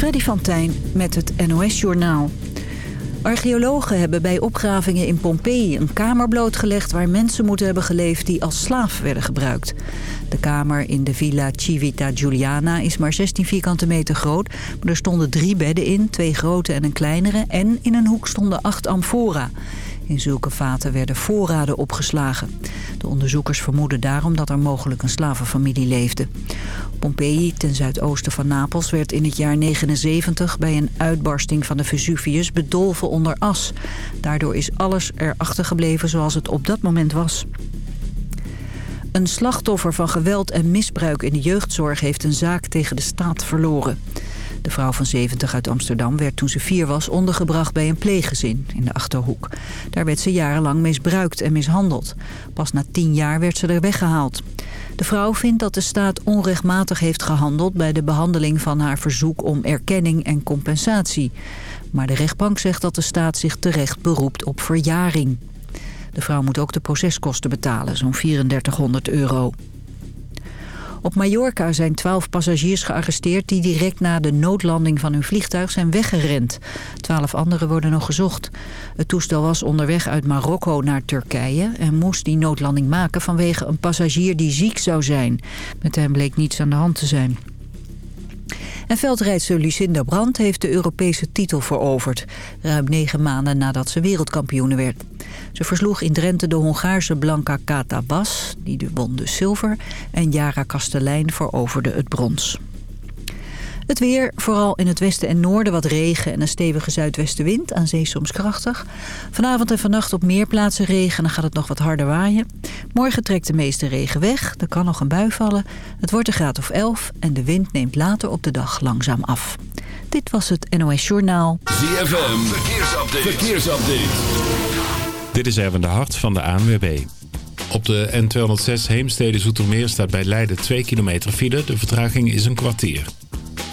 Freddy van Tijn met het NOS-journaal. Archeologen hebben bij opgravingen in Pompeji een kamer blootgelegd... waar mensen moeten hebben geleefd die als slaaf werden gebruikt. De kamer in de Villa Civita Giuliana is maar 16 vierkante meter groot... maar er stonden drie bedden in, twee grote en een kleinere... en in een hoek stonden acht amfora... In zulke vaten werden voorraden opgeslagen. De onderzoekers vermoeden daarom dat er mogelijk een slavenfamilie leefde. Pompeji, ten zuidoosten van Napels, werd in het jaar 79 bij een uitbarsting van de Vesuvius bedolven onder as. Daardoor is alles erachter gebleven zoals het op dat moment was. Een slachtoffer van geweld en misbruik in de jeugdzorg heeft een zaak tegen de staat verloren. De vrouw van 70 uit Amsterdam werd toen ze vier was ondergebracht bij een pleeggezin in de Achterhoek. Daar werd ze jarenlang misbruikt en mishandeld. Pas na tien jaar werd ze er weggehaald. De vrouw vindt dat de staat onrechtmatig heeft gehandeld bij de behandeling van haar verzoek om erkenning en compensatie. Maar de rechtbank zegt dat de staat zich terecht beroept op verjaring. De vrouw moet ook de proceskosten betalen, zo'n 3400 euro. Op Mallorca zijn twaalf passagiers gearresteerd die direct na de noodlanding van hun vliegtuig zijn weggerend. Twaalf anderen worden nog gezocht. Het toestel was onderweg uit Marokko naar Turkije en moest die noodlanding maken vanwege een passagier die ziek zou zijn. Met hem bleek niets aan de hand te zijn. En veldrijdster Lucinda Brandt heeft de Europese titel veroverd. Ruim negen maanden nadat ze wereldkampioene werd. Ze versloeg in Drenthe de Hongaarse Blanca Katabas, die won de zilver. En Jara Kastelein veroverde het brons. Het weer, vooral in het westen en noorden wat regen en een stevige zuidwestenwind, aan zee soms krachtig. Vanavond en vannacht op meer plaatsen regen, dan gaat het nog wat harder waaien. Morgen trekt de meeste regen weg, er kan nog een bui vallen. Het wordt een graad of 11 en de wind neemt later op de dag langzaam af. Dit was het NOS Journaal. ZFM, verkeersupdate. verkeersupdate. Dit is Erwin de Hart van de ANWB. Op de N206 Heemstede-Zoetermeer staat bij Leiden 2 kilometer file. De vertraging is een kwartier.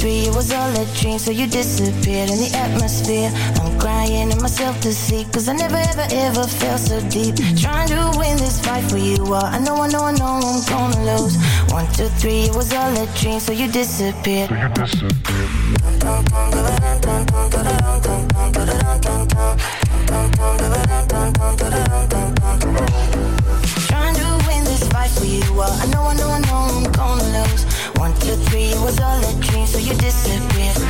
three, it was all a dream, so you disappeared in the atmosphere. I'm crying in myself to sleep, cause I never ever ever felt so deep. Trying to win this fight for you, well, I know, I know, I know I'm gonna lose. One, two, three, it was all a dream, so you disappeared. Trying to win this fight for you, well, I know, I know, I know I'm gonna lose. One, two, three, it was all a dream, so you disappeared.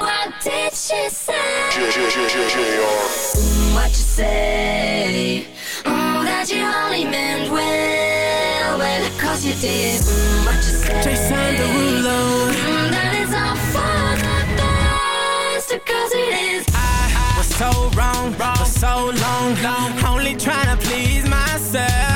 What did she say? Mm, What you say? Mm, that you only meant well, well, you did. Mm, What you say? Jason Derulo. Mm, That is all for the best, cause it is. I was so wrong for so long, only trying to please myself.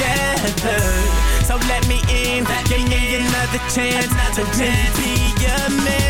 together. So let me in, give me another chance to really be your man.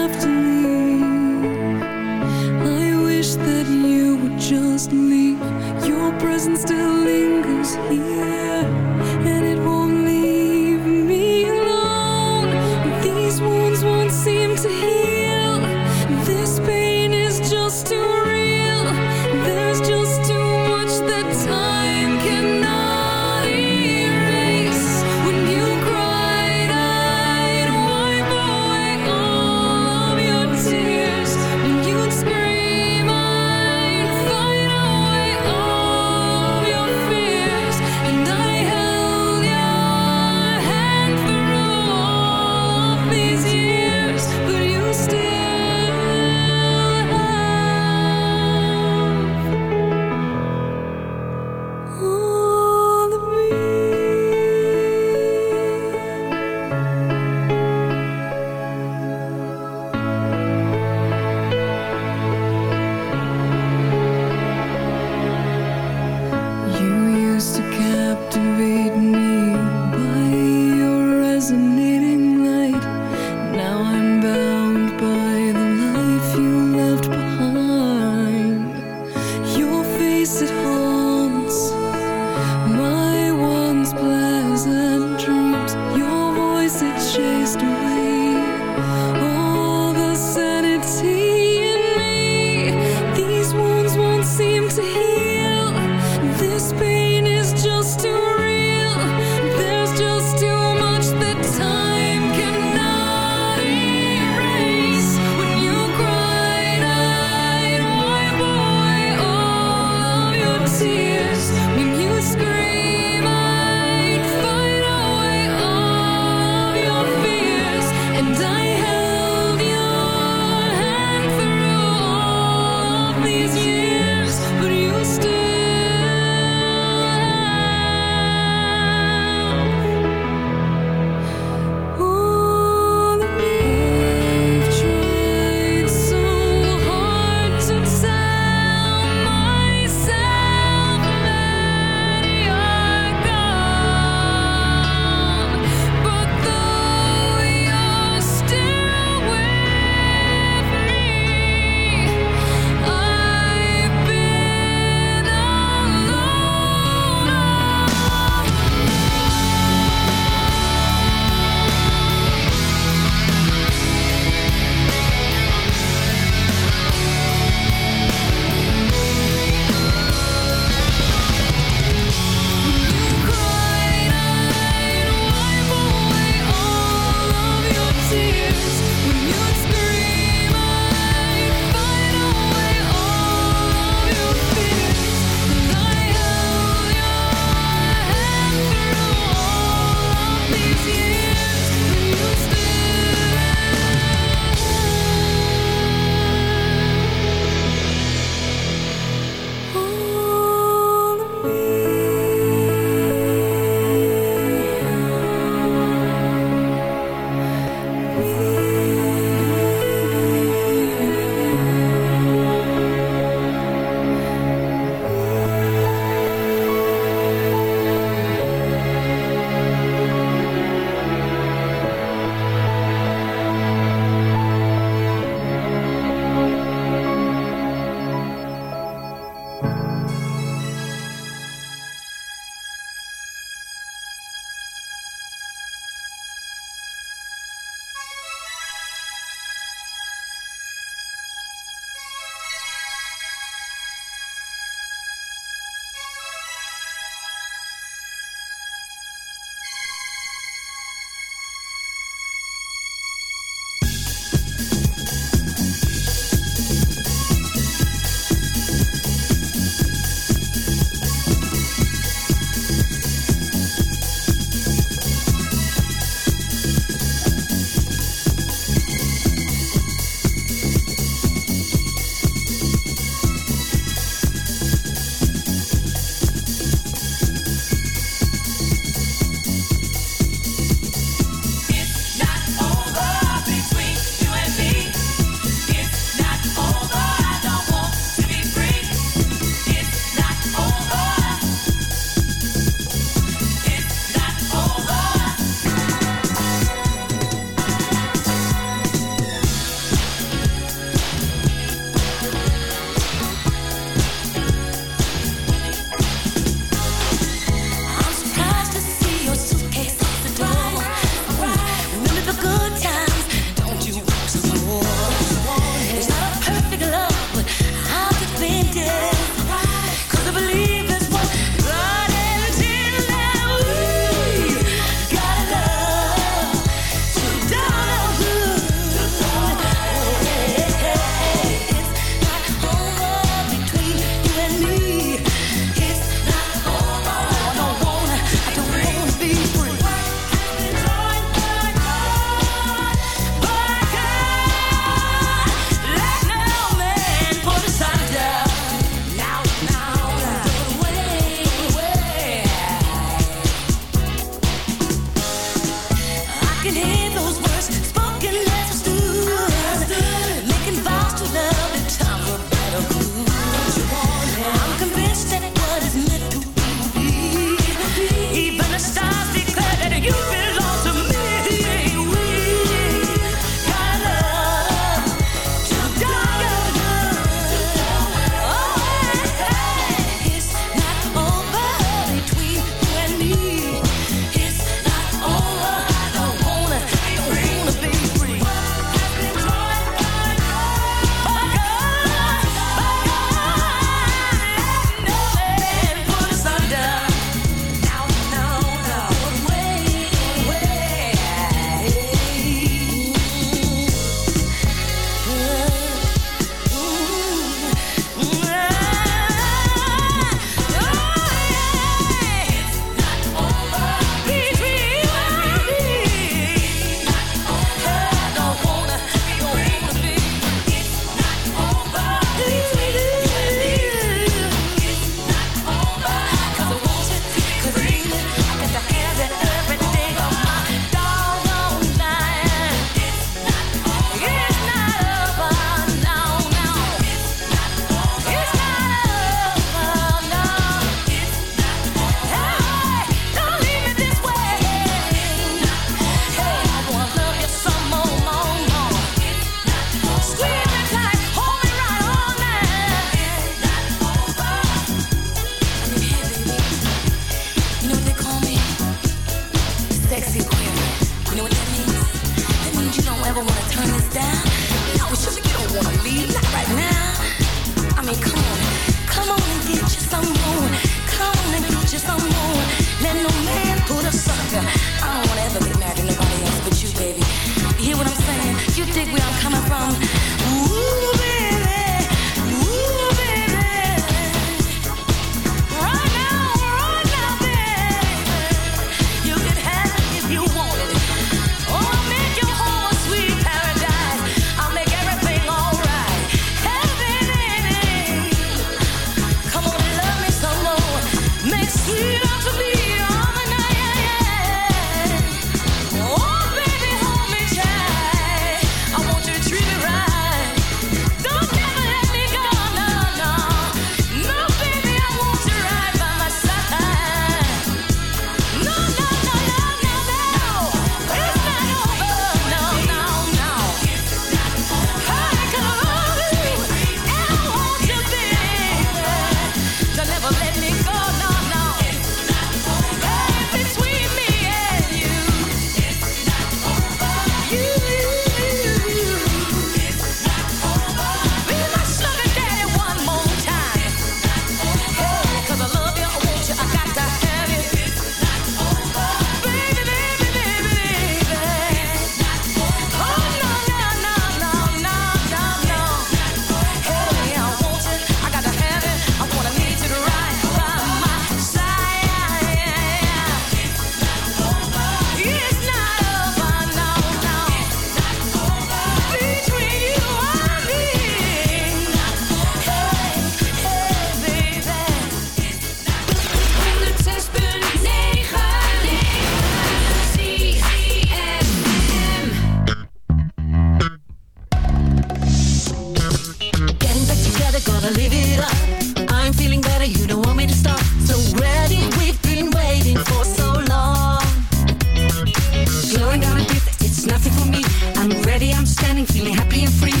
nothing for me. I'm ready, I'm standing, feeling happy and free.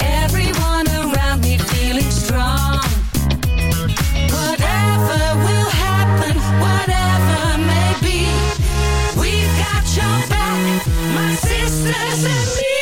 Everyone around me feeling strong. Whatever will happen, whatever may be, we've got your back, my sisters and me.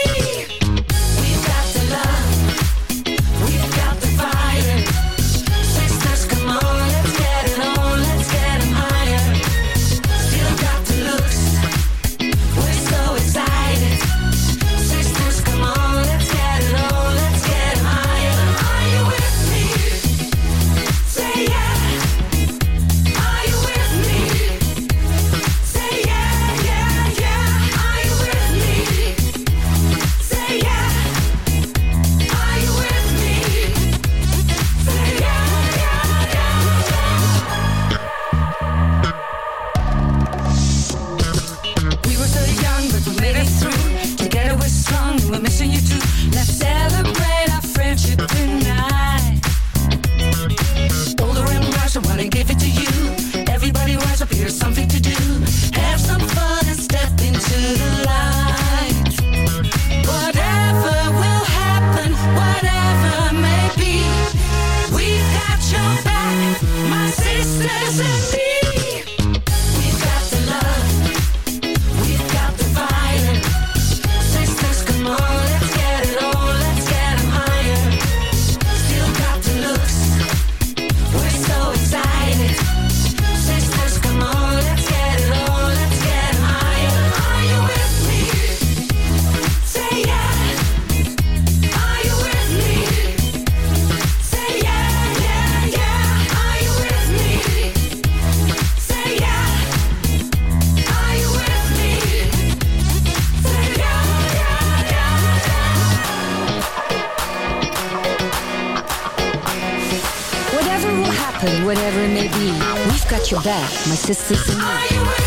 got your back, my sisters and me.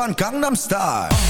van Gangnam Style.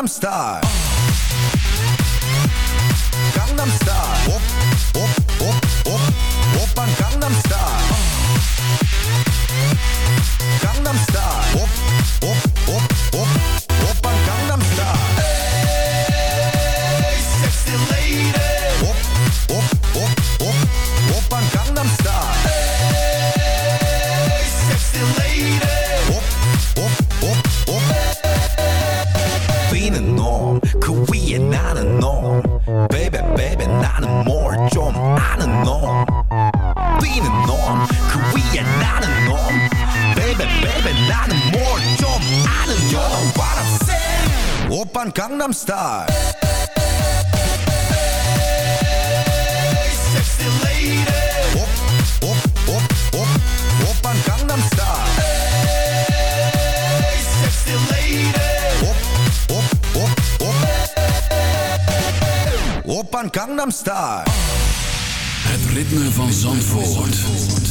Gangnam Style. Gangnam Style. Op, op, op, op, op aan Gangnam Style. Gangnam Style. Op, op, op, op, op aan Gangnam Style. Hey, sexy lady. Op, op, op, op, op aan Gangnam Style. van Gangnam Style. Op aan Gangnam Style. Het ritme van Zandvoort. Zandvoort.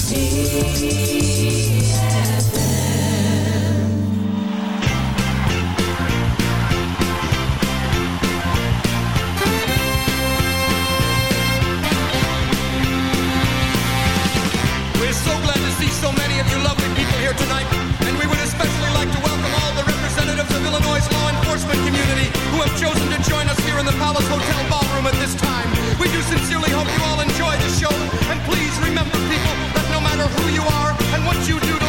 tonight, and we would especially like to welcome all the representatives of Illinois' law enforcement community who have chosen to join us here in the Palace Hotel ballroom at this time. We do sincerely hope you all enjoy the show, and please remember, people, that no matter who you are and what you do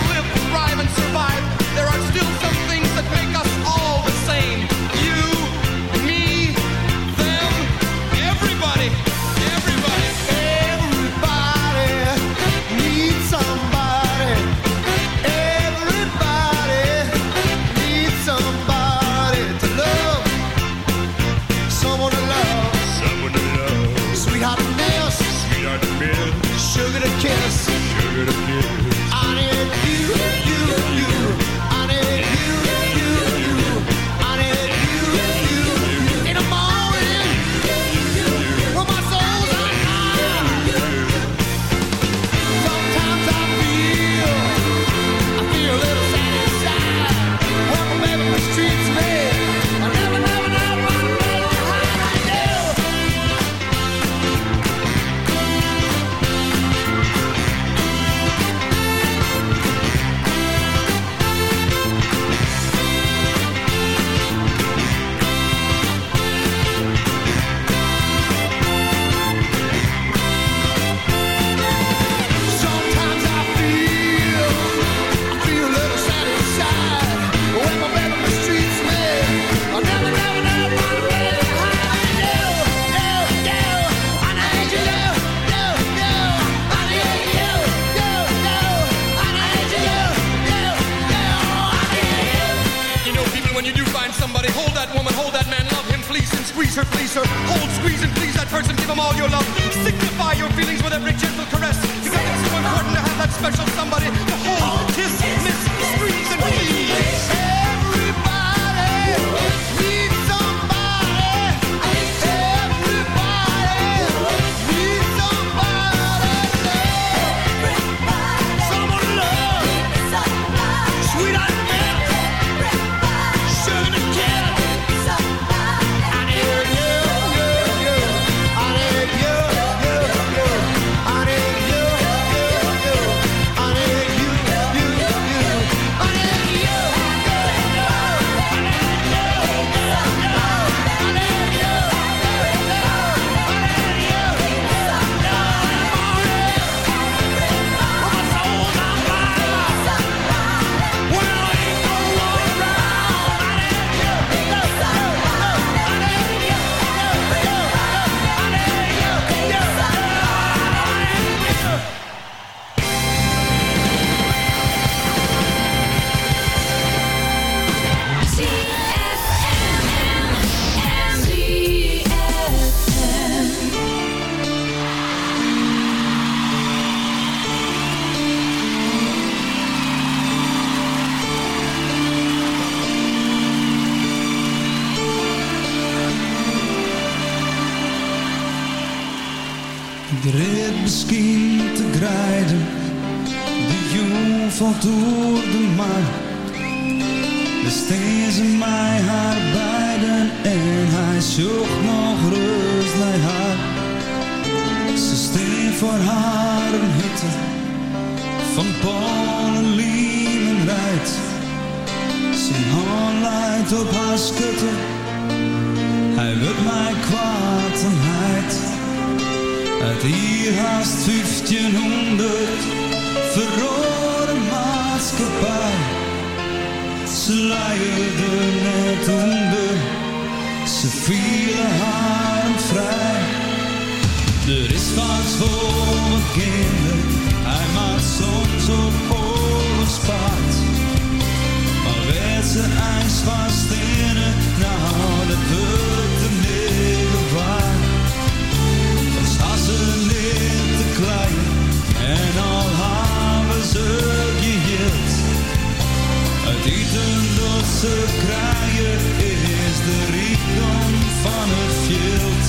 Franse kraaien is de rijkdom van het veld.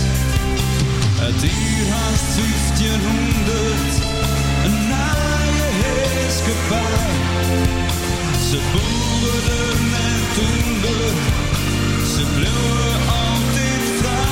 Het uur haast 1500, een naaie gevaar. Ze boeren toen toender, ze bleven altijd vrij.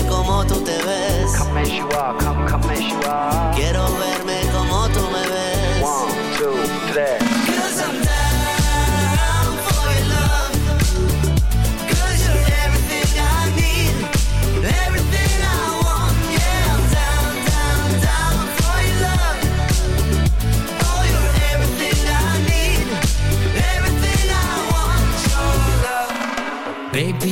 como tú te ves. Come as you are, come, come as you are. Quiero verme como tú me ves. One, two, three.